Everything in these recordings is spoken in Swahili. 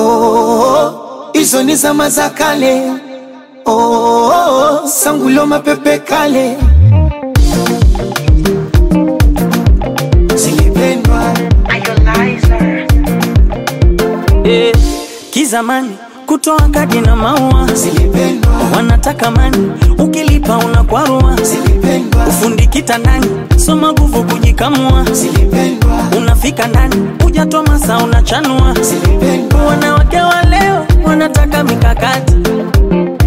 Oh, hizo ni zama za kale. Oh, sangulo mapepe kale. Zilipendwa. Eh, kizamani kutoa kadi na maua. Zilipendwa. Wanataka mani, ukilipa unakwarua. Zilipendwa Ufundi kitandani, soma nguvu kujikamua. Unafika ndani, hujatoa masa unachanua. Wanawake wa leo wanataka mikakati,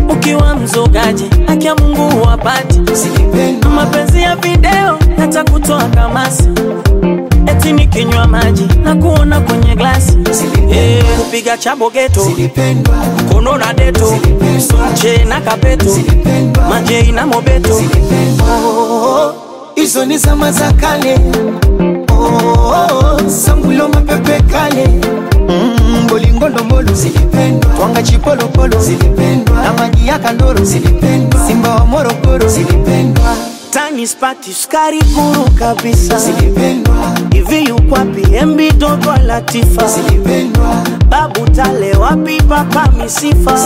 ukiwa mzogaji akia Mungu wapati Mapenzi ya video yatakutoa kamasi, eti nikinywa maji na kuona kwenye glasi. Eh, kupiga chabo geto zilipendwa kono na deto che na kapeto. Majei na mobeto. Oh, Izo ni zama za kale. Oh, sangulo mapepe kale. Mm, bolingo zilipendwa, twanga chipolopolo. Na maji ya kandoro. Simba wa Morogoro. Tani spati skari kuru kabisa. Zilipendwa, hivi yukwapi embi dogo latifa zilipendwa, babu tale papa misifa.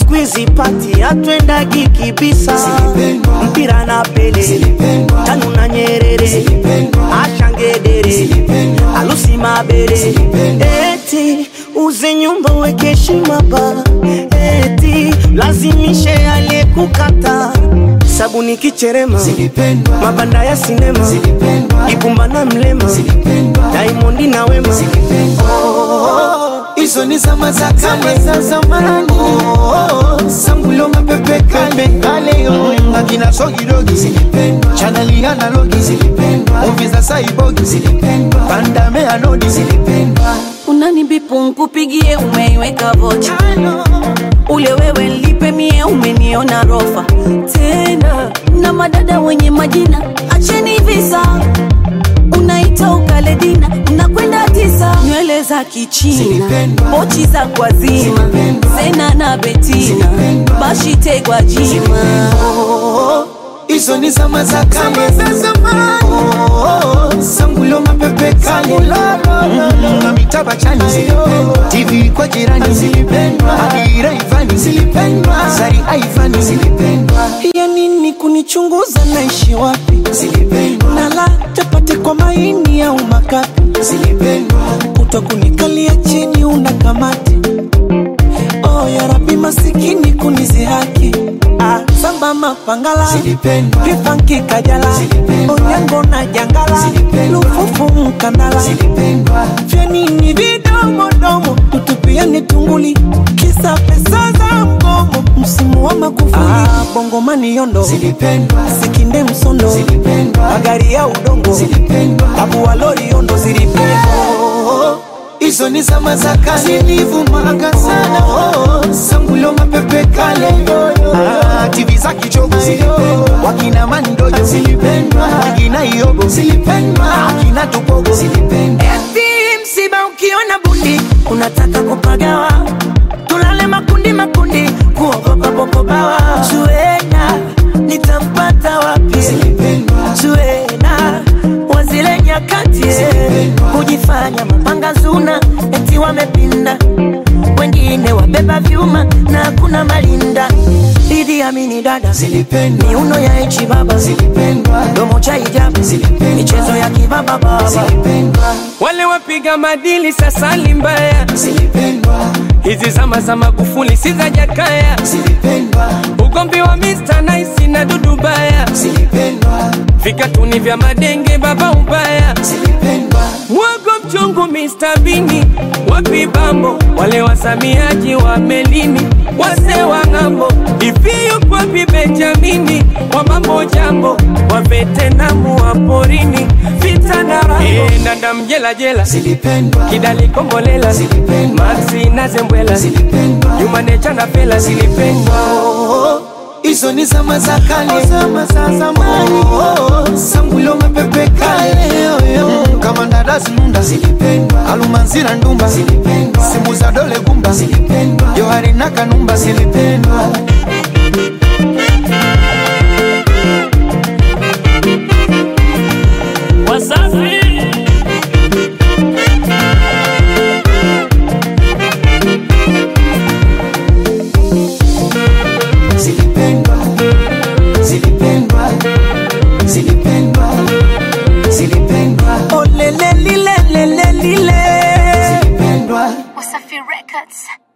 Skwizi pati atwendagi kibisa. Mpira na pele. Tanu na nyerere. Ashangedere alusi mabere. Eti uze nyumba weke maba eti lazimishe aliyekukata. Sabuni kicherema mabanda ya sinema. Ibumba na mlema. Daimondi na wema. Oh, hizo ni zama za kale. Za zamani. sambulo sangulo mapepe kale. Kale yo akina sogidogi zilipendwa, chaneli analogi zilipendwa, Ovi za saibogi zilipendwa, pandame anodi zilipendwa. unanibipu nkupigie umeiweka vocha. Ule wewe lipe mie umeniona rofa. Tena na madada wenye majina. Acheni visa. Unaita ukaledina unakwenda nywele za kichina Zilipendwa. pochi za kwazima Zilipendwa. sena na betina Zilipendwa. bashitegwa jima Oh, hizo ni zama za kale. Oh, sangulo mapepe kale. Mm, na mitaba chani. Zilipendwa, TV kwa jirani. Zilipendwa, Adira Ivani zilipendwa, Zari zilipendwa, ya nini kunichunguza naishi wapi? Zilipendwa, nala tapate kwa maini au makapi utakunikalia chini una kamati. Oh, ya rabi masikini kunizihaki ah, samba mapangala. Kifanki kajala. Onyango na jangala. Lufufu mkandala. Zilipendwa, vidomo vidomodomo tutupiani tunguli. Kisa pesa za msimu wa makufuli ah, bongomani yondo. Zilipendwa, sikinde msondo zilipendwa, magari ya udongo. Zilipendwa. abu walori yondo zilipendwa. Oh, hizo ni zama za kale. Zilivumaga sana. Oh, sangulo mapepe kale. Ah, TV za kichogo zilipendwa, wakina mandojo. Zilipendwa, wakina iogo zilipendwa, akina tupogo zilipendwa, wamepinda, wengine wabeba vyuma na kuna malinda. Idi Amini dada zilipendwa, miuno ya echi baba. Zilipendwa, domo cha hijabu Zilipendwa. michezo ya kibaba baba. Zilipendwa, wale wapiga madili sasa limbaya zilipendwa, Hizi zama za Magufuli si za Jakaya, zilipendwa, ugomvi wa Mr. Nice na Dudu Baya, zilipendwa, vikatuni vya madenge baba ubaya, zilipendwa, mwogo mchungu Mr Bini, wapi bambo? Wale wasamiaji wa melini, wase wa ng'ambo, ifiyo kwapi wapi Benjamini? Wa mambo jambo, wa vetenamu wa porini, vita na rambo, e, ndanda mjela jela. Zilipendwa, kidali kombolela Zilipendwa. maxi na zembwela. Zilipendwa. jumanecha na pela zilipendwa Oh, hizo ni zama za kale, zama za zamani. Oh, sangulo kama ndadazi zilipendwa, alumanzira ndumba. Zilipendwa, simu za dole gumba. Zilipendwa, johari na kanumba zilipendwa. That's...